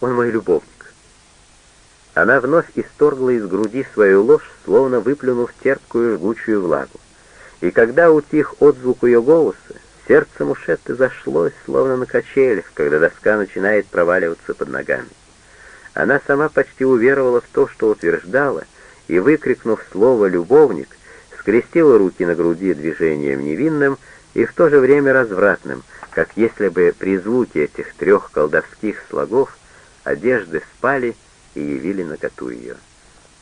Он мой любовник». Она вновь исторгла из груди свою ложь, словно выплюнув терпкую жгучую влагу. И когда утих отзвук ее голоса, сердце Мушетты зашлось, словно на качелях, когда доска начинает проваливаться под ногами. Она сама почти уверовала в то, что утверждала, и, выкрикнув слово «любовник», скрестила руки на груди движением невинным и в то же время развратным, как если бы при звуке этих трех колдовских слогов одежды спали и явили наготу ее.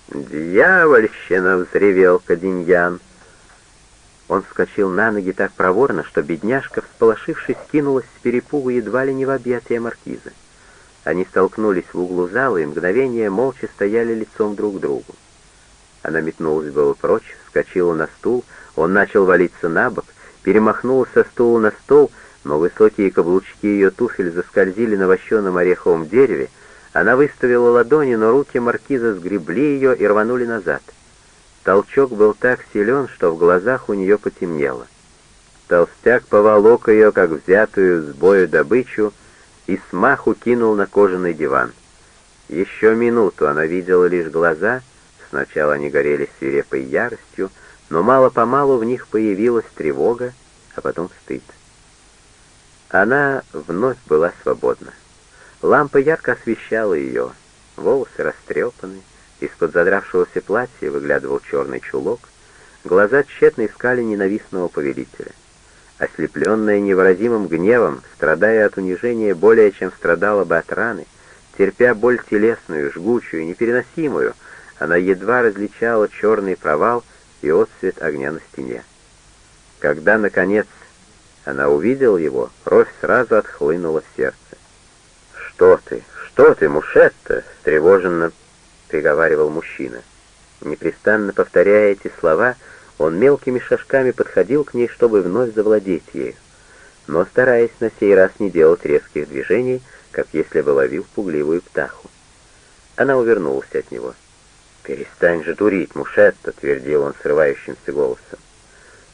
«Дьявольщина!» — взревел Каденьян. Он вскочил на ноги так проворно, что бедняжка, всполошившись, кинулась с перепугу едва ли не в объятия маркиза. Они столкнулись в углу зала и мгновение молча стояли лицом друг к другу. Она метнулась было прочь, вскочила на стул, он начал валиться на бок, перемахнул со стула на стол, но высокие каблучки ее туфель заскользили на вощеном ореховом дереве, она выставила ладони, но руки маркиза сгребли ее и рванули назад. Толчок был так силен, что в глазах у нее потемнело. Толстяк поволок ее, как взятую с бою добычу, и смаху кинул на кожаный диван. Еще минуту она видела лишь глаза, сначала они горели свирепой яростью, но мало-помалу в них появилась тревога, а потом стыд. Она вновь была свободна. Лампа ярко освещала ее, волосы растрепаны, из-под задравшегося платья выглядывал черный чулок, глаза тщетно искали ненавистного повелителя — Ослепленная невыразимым гневом, страдая от унижения более, чем страдала бы от раны, терпя боль телесную, жгучую, непереносимую, она едва различала черный провал и отцвет огня на стене. Когда, наконец, она увидела его, кровь сразу отхлынула в сердце. «Что ты? Что ты, Мушетта?» — встревоженно приговаривал мужчина. Непрестанно повторяя эти слова, — он мелкими шажками подходил к ней, чтобы вновь завладеть ею, но стараясь на сей раз не делать резких движений, как если бы ловил пугливую птаху. Она увернулась от него. «Перестань же дурить, Мушетта!» — твердил он срывающимся голосом.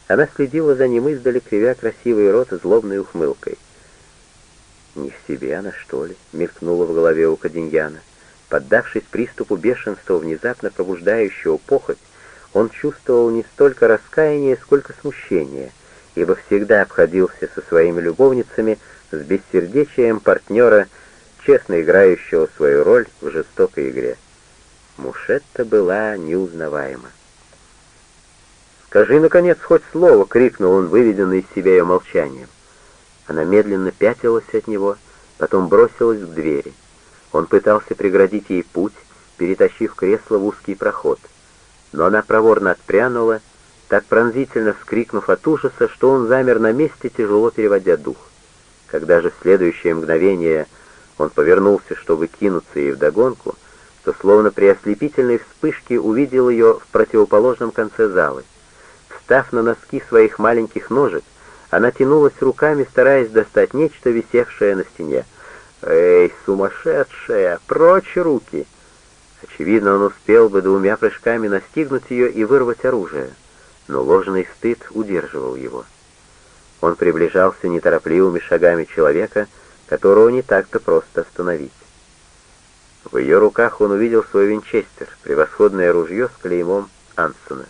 Она следила за ним издали, кривя красивый рот злобной ухмылкой. «Не в себе она, что ли?» — мелькнула в голове у Каденьяна. Поддавшись приступу бешенства, внезапно пробуждающего похоть, он чувствовал не столько раскаяние, сколько смущение, ибо всегда обходился со своими любовницами с бессердечием партнера, честно играющего свою роль в жестокой игре. Мушетта была неузнаваема. «Скажи, наконец, хоть слово!» — крикнул он, выведенный из себя ее молчанием. Она медленно пятилась от него, потом бросилась к двери. Он пытался преградить ей путь, перетащив кресло в узкий проход — но она проворно отпрянула, так пронзительно вскрикнув от ужаса, что он замер на месте, тяжело переводя дух. Когда же в следующее мгновение он повернулся, чтобы кинуться ей вдогонку, то словно при ослепительной вспышке увидел ее в противоположном конце зала. Встав на носки своих маленьких ножек, она тянулась руками, стараясь достать нечто, висевшее на стене. «Эй, сумасшедшая! Прочь руки!» Очевидно, он успел бы двумя прыжками настигнуть ее и вырвать оружие, но ложный стыд удерживал его. Он приближался неторопливыми шагами человека, которого не так-то просто остановить. В ее руках он увидел свой винчестер, превосходное ружье с клеймом Ансона.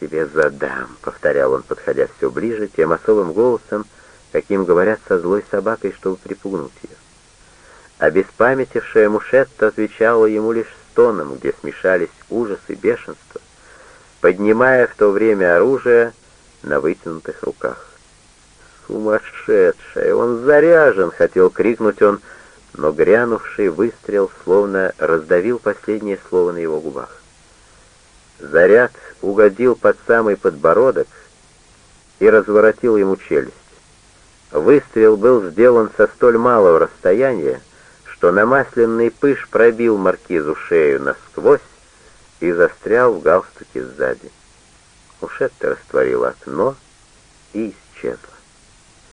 «Я тебе задам», — повторял он, подходя все ближе, тем особым голосом, каким говорят со злой собакой, чтобы припугнуть ее. Обеспамятившая Мушетта отвечала ему лишь стоном, где смешались ужас и бешенство, поднимая в то время оружие на вытянутых руках. «Сумасшедшая! Он заряжен!» — хотел крикнуть он, но грянувший выстрел словно раздавил последнее слово на его губах. Заряд угодил под самый подбородок и разворотил ему челюсть. Выстрел был сделан со столь малого расстояния, что намасленный пыш пробил маркизу шею насквозь и застрял в галстуке сзади. Ушетта растворила окно и исчезла.